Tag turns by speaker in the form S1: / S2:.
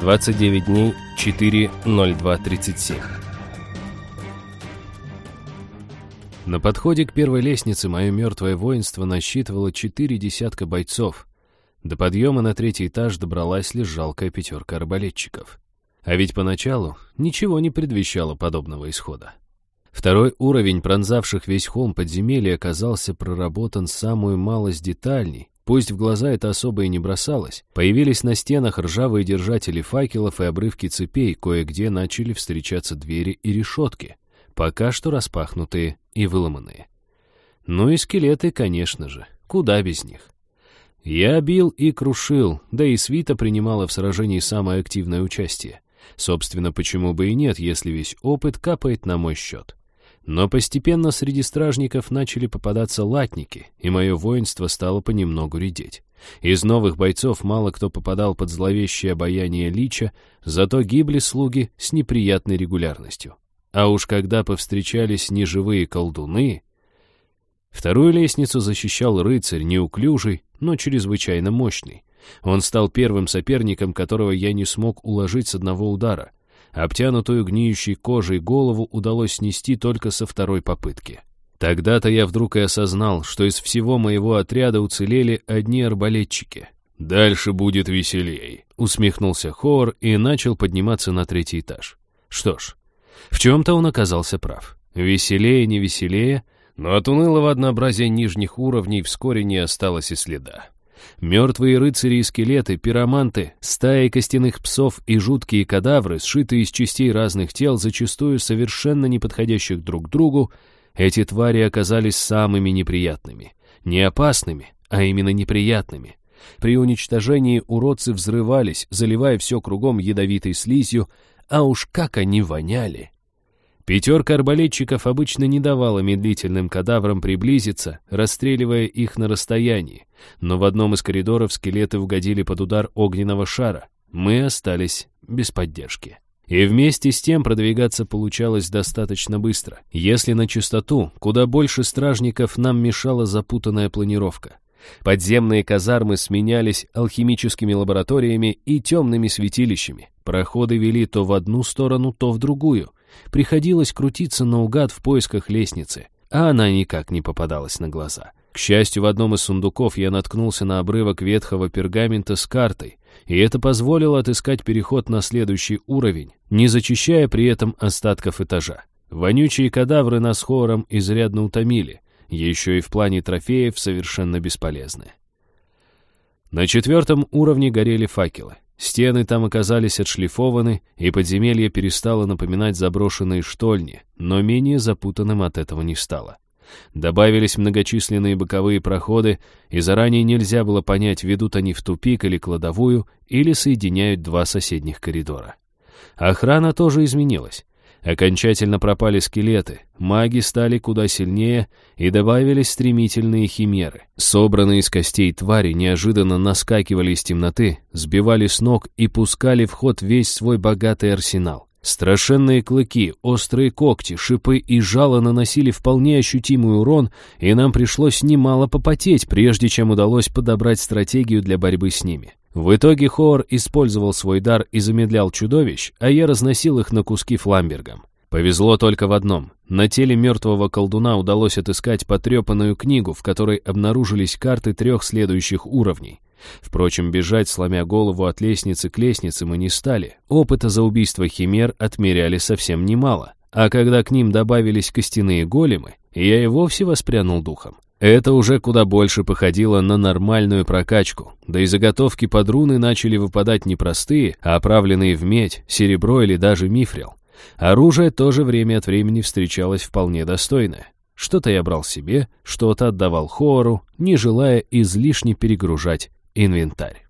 S1: 29 дней 4.02.37 На подходе к первой лестнице мое мертвое воинство насчитывало четыре десятка бойцов. До подъема на третий этаж добралась лишь жалкая пятерка арбалетчиков. А ведь поначалу ничего не предвещало подобного исхода. Второй уровень пронзавших весь холм подземелья оказался проработан самую малость детальней, пусть в глаза это особо и не бросалось. Появились на стенах ржавые держатели факелов и обрывки цепей, кое-где начали встречаться двери и решетки, пока что распахнутые и выломанные. Ну и скелеты, конечно же, куда без них. Я бил и крушил, да и свита принимала в сражении самое активное участие. Собственно, почему бы и нет, если весь опыт капает на мой счет. Но постепенно среди стражников начали попадаться латники, и мое воинство стало понемногу редеть. Из новых бойцов мало кто попадал под зловещее обаяние лича, зато гибли слуги с неприятной регулярностью. А уж когда повстречались неживые колдуны... Вторую лестницу защищал рыцарь, неуклюжий, но чрезвычайно мощный. Он стал первым соперником, которого я не смог уложить с одного удара. Обтянутую гниющей кожей голову удалось снести только со второй попытки. Тогда-то я вдруг и осознал, что из всего моего отряда уцелели одни арбалетчики. «Дальше будет веселей», — усмехнулся Хор и начал подниматься на третий этаж. Что ж, в чем-то он оказался прав. Веселее, не веселее, но от унылого однообразия нижних уровней вскоре не осталось и следа. Мертвые рыцари и скелеты, пироманты, стаи костяных псов и жуткие кадавры, сшитые из частей разных тел, зачастую совершенно не подходящих друг другу, эти твари оказались самыми неприятными. Не опасными, а именно неприятными. При уничтожении уродцы взрывались, заливая все кругом ядовитой слизью, а уж как они воняли! Пятерка арбалетчиков обычно не давала медлительным кадаврам приблизиться, расстреливая их на расстоянии, но в одном из коридоров скелеты угодили под удар огненного шара. Мы остались без поддержки. И вместе с тем продвигаться получалось достаточно быстро. Если на чистоту, куда больше стражников нам мешала запутанная планировка. Подземные казармы сменялись алхимическими лабораториями и темными святилищами. Проходы вели то в одну сторону, то в другую — Приходилось крутиться наугад в поисках лестницы, а она никак не попадалась на глаза. К счастью, в одном из сундуков я наткнулся на обрывок ветхого пергамента с картой, и это позволило отыскать переход на следующий уровень, не зачищая при этом остатков этажа. Вонючие кадавры нас хором изрядно утомили, еще и в плане трофеев совершенно бесполезны. На четвертом уровне горели факелы. Стены там оказались отшлифованы, и подземелье перестало напоминать заброшенные штольни, но менее запутанным от этого не стало. Добавились многочисленные боковые проходы, и заранее нельзя было понять, ведут они в тупик или кладовую, или соединяют два соседних коридора. Охрана тоже изменилась. Окончательно пропали скелеты, маги стали куда сильнее и добавились стремительные химеры. Собранные из костей твари неожиданно наскакивали из темноты, сбивали с ног и пускали в ход весь свой богатый арсенал. Страшенные клыки, острые когти, шипы и жало наносили вполне ощутимый урон, и нам пришлось немало попотеть, прежде чем удалось подобрать стратегию для борьбы с ними. В итоге Хоор использовал свой дар и замедлял чудовищ, а я разносил их на куски фламбергом. Повезло только в одном. На теле мертвого колдуна удалось отыскать потрепанную книгу, в которой обнаружились карты трех следующих уровней. Впрочем, бежать, сломя голову от лестницы к лестнице, мы не стали. Опыта за убийство химер отмеряли совсем немало. А когда к ним добавились костяные големы, я и вовсе воспрянул духом. Это уже куда больше походило на нормальную прокачку, да и заготовки под руны начали выпадать не простые, а оправленные в медь, серебро или даже мифрил. Оружие тоже время от времени встречалось вполне достойное. Что-то я брал себе, что-то отдавал Хору, не желая излишне перегружать инвентарь.